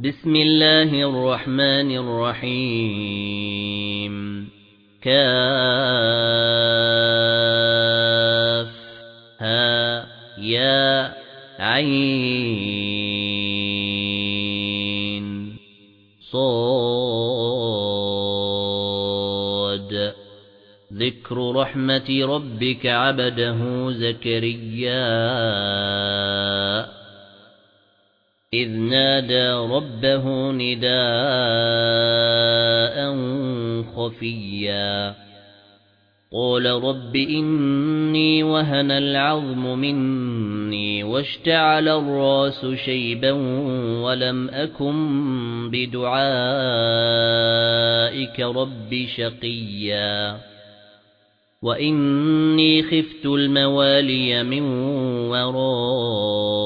بسم الله الرحمن الرحيم. كاف ها يا عين صاد. ذكر رحمة ربك عبده زكريا. إذ نادى ربه نداء خفيا. قال رب إني وهن العظم مني واشتعل الراس شيبا ولم أكن بدعائك رب شقيا. وإني خفت الموالي من ورائي